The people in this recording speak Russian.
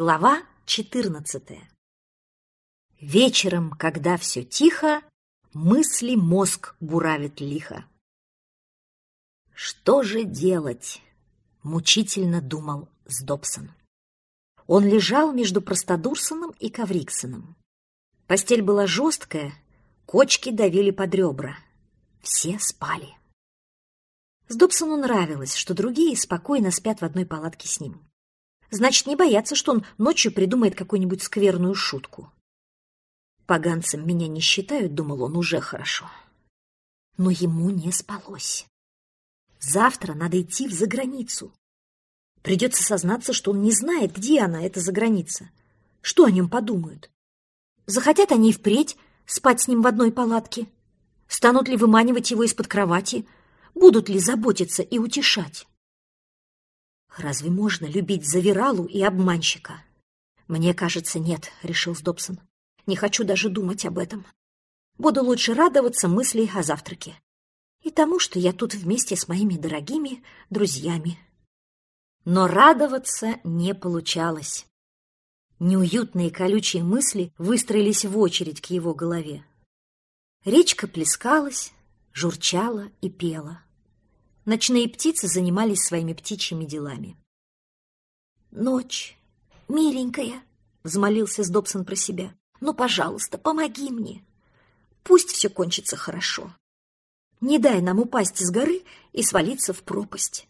Глава 14. Вечером, когда все тихо, мысли мозг буравит лихо. Что же делать? Мучительно думал Сдобсон. Он лежал между Простодурсоном и Кавриксоном. Постель была жесткая, кочки давили под ребра. Все спали. Сдобсону нравилось, что другие спокойно спят в одной палатке с ним. Значит, не боятся, что он ночью придумает какую-нибудь скверную шутку. Поганцем меня не считают, думал он, уже хорошо. Но ему не спалось. Завтра надо идти в заграницу. Придется сознаться, что он не знает, где она, эта заграница. Что о нем подумают? Захотят они впредь спать с ним в одной палатке? Станут ли выманивать его из-под кровати? Будут ли заботиться и утешать? Разве можно любить завиралу и обманщика? Мне кажется, нет, решил Сдобсон. Не хочу даже думать об этом. Буду лучше радоваться мысли о завтраке. И тому, что я тут вместе с моими дорогими друзьями. Но радоваться не получалось. Неуютные колючие мысли выстроились в очередь к его голове. Речка плескалась, журчала и пела. Ночные птицы занимались своими птичьими делами. «Ночь, миленькая», — взмолился Сдобсон про себя, — «ну, пожалуйста, помоги мне. Пусть все кончится хорошо. Не дай нам упасть с горы и свалиться в пропасть».